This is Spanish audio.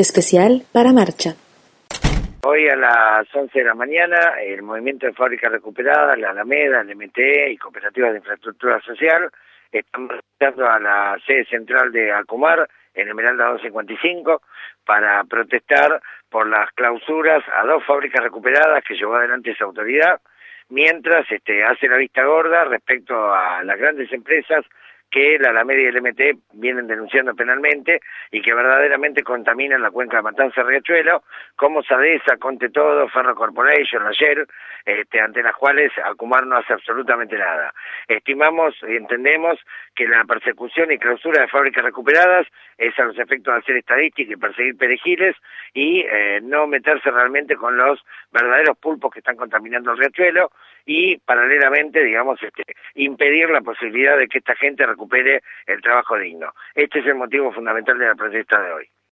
especial para Marcha. Hoy a las 11 de la mañana, el movimiento de fábricas recuperadas, la Alameda, el MTE y Cooperativas de Infraestructura Social están visitando a la sede central de Acumar, en Esmeralda 255, para protestar por las clausuras a dos fábricas recuperadas que llevó adelante esa autoridad, mientras este, hace la vista gorda respecto a las grandes empresas que la Alameda y el MT vienen denunciando penalmente y que verdaderamente contaminan la cuenca de Matanza Riachuelo, como Sadesa, Conte Todo, Ferro Corporation, ayer, este, ante las cuales Acumar no hace absolutamente nada. Estimamos y entendemos que la persecución y clausura de fábricas recuperadas es a los efectos de hacer estadística y perseguir perejiles y eh, no meterse realmente con los verdaderos pulpos que están contaminando el riachuelo y paralelamente, digamos, este, impedir la posibilidad de que esta gente recupere el trabajo digno. Este es el motivo fundamental de la protesta de hoy.